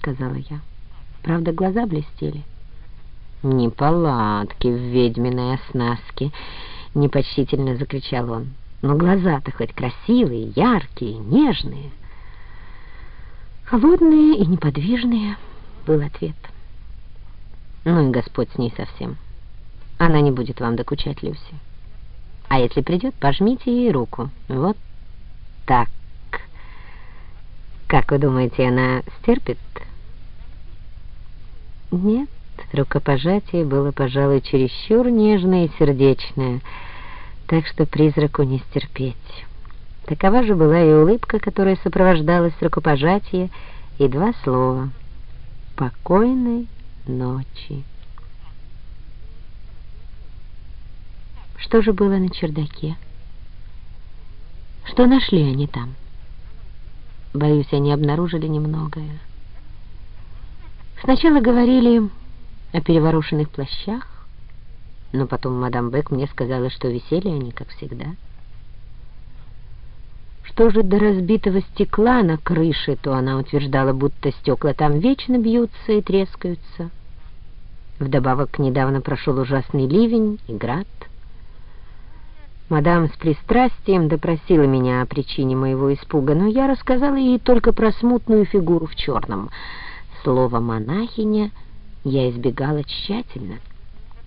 сказала я. Правда, глаза блестели. «Неполадки в ведьминой оснастке!» — непочтительно закричал он. «Но глаза-то хоть красивые, яркие, нежные!» «Холодные и неподвижные», — был ответ. «Ну и Господь с ней совсем. Она не будет вам докучать, Люси. А если придет, пожмите ей руку. Вот так. Как вы думаете, она стерпит?» «Нет». Рукопожатие было, пожалуй, чересчур нежное и сердечное, так что призраку не стерпеть. Такова же была и улыбка, которая сопровождалась рукопожатие, и два слова «Покойной ночи». Что же было на чердаке? Что нашли они там? Боюсь, они обнаружили немногое. Сначала говорили о переворошенных плащах, но потом мадам Бек мне сказала, что висели они, как всегда. Что же до разбитого стекла на крыше, то она утверждала, будто стекла там вечно бьются и трескаются. Вдобавок недавно прошел ужасный ливень и град. Мадам с пристрастием допросила меня о причине моего испуга, но я рассказала ей только про смутную фигуру в черном. Слово «монахиня» я избегала тщательно,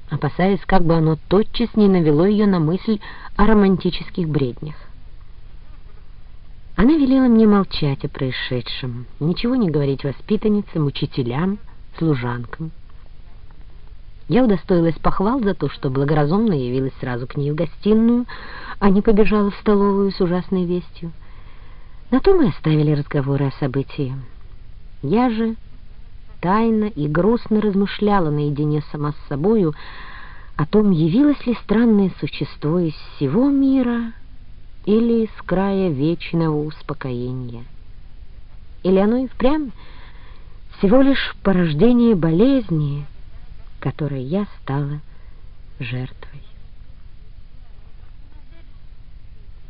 опасаясь, как бы оно тотчас не навело ее на мысль о романтических бреднях. Она велела мне молчать о происшедшем, ничего не говорить воспитанницам, учителям, служанкам. Я удостоилась похвал за то, что благоразумно явилась сразу к ней в гостиную, а не побежала в столовую с ужасной вестью. На то мы оставили разговоры о событии. Я же тайно и грустно размышляла наедине сама с собою о том, явилось ли странное существо из всего мира или из края вечного успокоения. Или оно и впрямь всего лишь порождение болезни, которой я стала жертвой.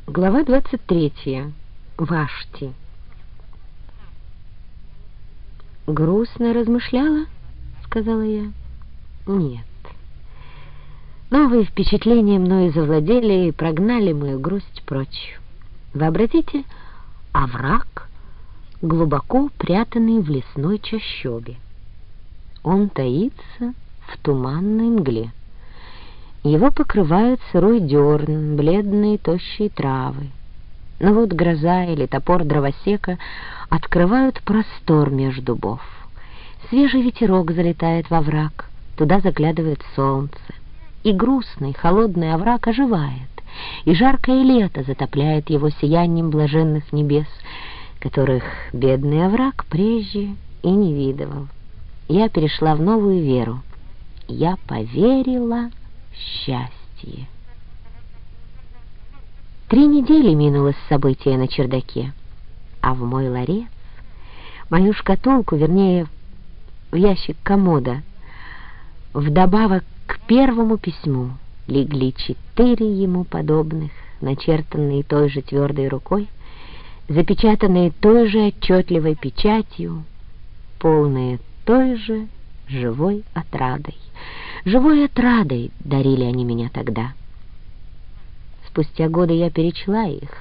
Глава 23. Вашти. «Грустно размышляла?» — сказала я. «Нет. Новые впечатления мною завладели и прогнали мою грусть прочь. Вообразите, овраг, глубоко прятанный в лесной чащобе. Он таится в туманной мгле. Его покрывают сырой дерн, бледные тощие травы. Но вот гроза или топор дровосека открывают простор между дубов. Свежий ветерок залетает во враг, туда заглядывает солнце. И грустный, холодный овраг оживает, и жаркое лето затопляет его сиянием блаженных небес, которых бедный овраг прежде и не видывал. Я перешла в новую веру. Я поверила в счастье. Три недели минуло с события на чердаке, а в мой ларец, мою шкатулку, вернее, в ящик комода, вдобавок к первому письму легли четыре ему подобных, начертанные той же твердой рукой, запечатанные той же отчетливой печатью, полные той же живой отрадой. Живой отрадой дарили они меня тогда — Спустя годы я перечла их.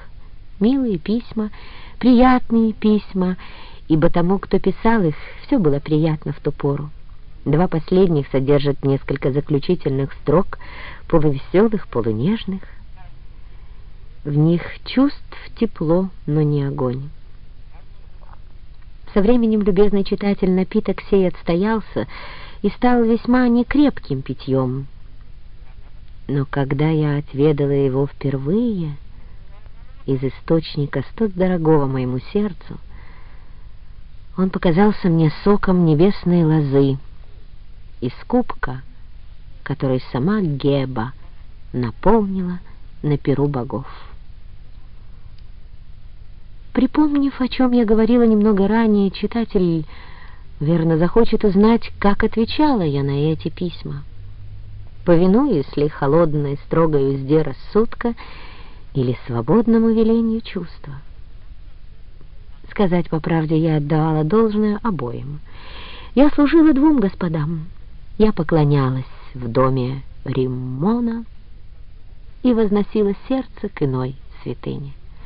Милые письма, приятные письма, ибо тому, кто писал их, все было приятно в ту пору. Два последних содержат несколько заключительных строк, полувеселых, полунежных. В них чувств тепло, но не огонь. Со временем любезный читатель напиток сей отстоялся и стал весьма некрепким питьем, но когда я отведала его впервые из источника столь дорогого моему сердцу, он показался мне соком небесной лозы из кубка, который сама Геба наполнила на перу богов. Припомнив, о чем я говорила немного ранее, читатель верно захочет узнать, как отвечала я на эти письма повинуясь ли холодной, строгой узде рассудка или свободному велению чувства. Сказать по правде, я отдавала должное обоим — Я служила двум господам. Я поклонялась в доме Риммона и возносила сердце к иной святыне.